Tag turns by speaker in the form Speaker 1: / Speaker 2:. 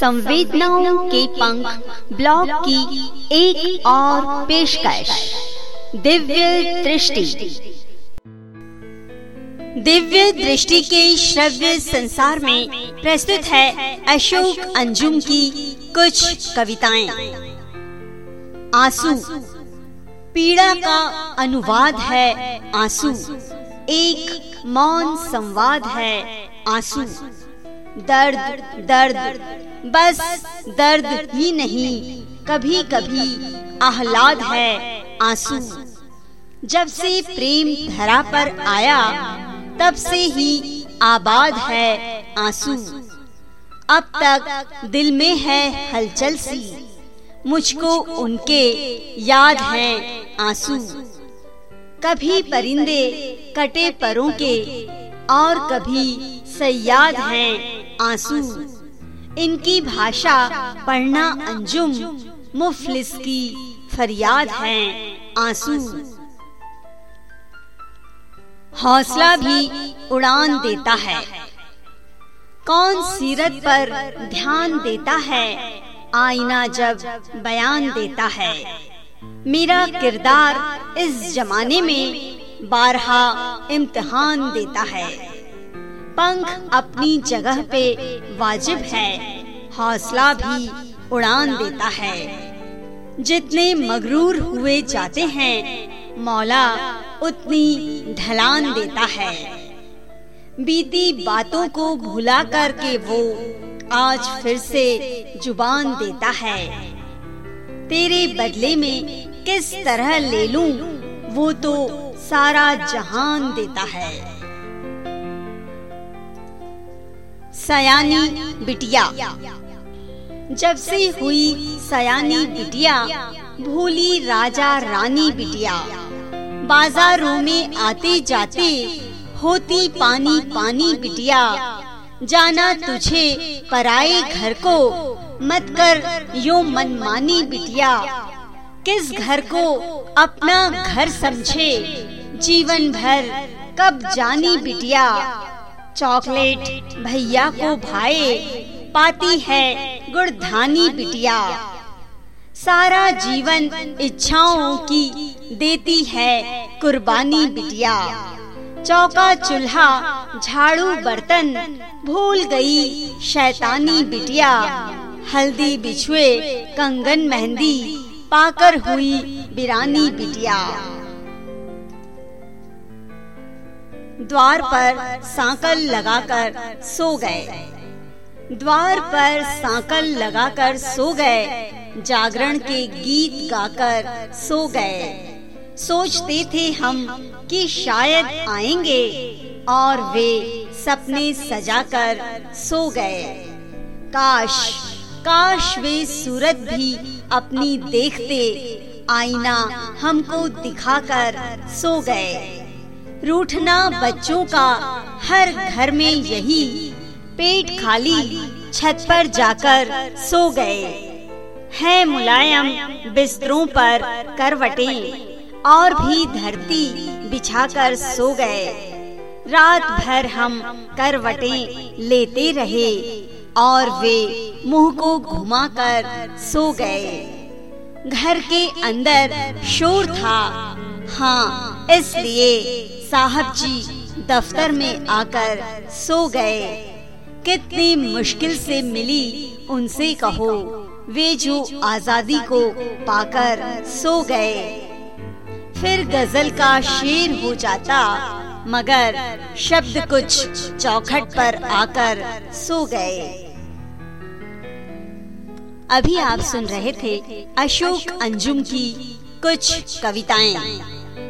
Speaker 1: संवेदनाओं के पंख ब्लॉग की एक और पेशकश। दिव्य दृष्टि। दिव्य दृष्टि के श्रव्य संसार में प्रस्तुत है अशोक अंजुम की कुछ कविताएँ। आँसू। पीड़ा का अनुवाद है आँसू। एक मौन संवाद है आँसू। दर्द दर्द। बस दर्द ही नहीं कभी कभी आह्लाद है आँसू। जब से प्रेम धरा पर आया, तब से ही आबाद है आँसू। अब तक दिल में है हलचल सी, मुझको उनके याद है आँसू। कभी परिंदे कटे परों के, और कभी सयाद हैं आँसू। इनकी भाषा पढ़ना अंजुम, मुफलिस की फरियाद है, आँसू। हौसला भी उड़ान देता है। कौन सीरत पर ध्यान देता है, आईना जब बयान देता है। मेरा किरदार इस जमाने में बारहा इम्तिहान देता है। पंख अपनी जगह पे वाजिब है। हौसला भी उड़ान देता है। जितने मगरूर हुए जाते हैं, मौला उतनी ढलान देता है। बीती बातों को भुला कर के वो आज फिर से ज़ुबान देता है। तेरे बदले में किस तरह ले लूँ, वो तो सारा जहान देता है। सयानी बिटिया। जब से हुई सयानी बिटिया, भूली राजा रानी बिटिया। बाजारों में आते जाते होती पानी पानी बिटिया। जाना तुझे पराए घर को, मत कर यो मनमानी बिटिया। किस घर को अपना घर समझे, जीवन भर कब जानी बिटिया। चॉकलेट भैया को भाए, पाती है गुड़धानी बिटिया। सारा जीवन इच्छाओं की देती है कुर्बानी बिटिया। चौका चूल्हा, झाड़ू बर्तन, भूल गई शैतानी बिटिया। हल्दी बिछुए, कंगन मेहंदी, पाकर हुई बिरानी बिटिया। द्वार पर सांकल लगाकर सो गए। द्वार पर सांकल लगाकर सो गए। जागरण के गीत गाकर सो गए। सोचते थे हम कि शायद आएँगे और वे सपने सजाकर सो गए। काश काश वे सूरत भी अपनी देखते, आईना हमको दिखाकर सो गए। रूठना बच्चों का हर घर में यही। पेट खाली, छत पर जाकर सो गए। है मुलायम बिस्तरों पर करवटे, और भी धरती बिछाकर सो गए। रात भर हम करवटे लेते रहे, और वे मुँह को घुमाकर सो गए। घर के अंदर शोर था हाँ इसलिए साहब जी दफ्तर में आकर सो गए। कितनी मुश्किल से मिली उनसे कहो, वे जो आज़ादी को पाकर सो गए। फिर गज़ल का शेर हो जाता, मगर शब्द कुछ चौखट पर आकर सो गए। अभी आप सुन रहे थे अशोक अंजुम की कुछ कविताएँ।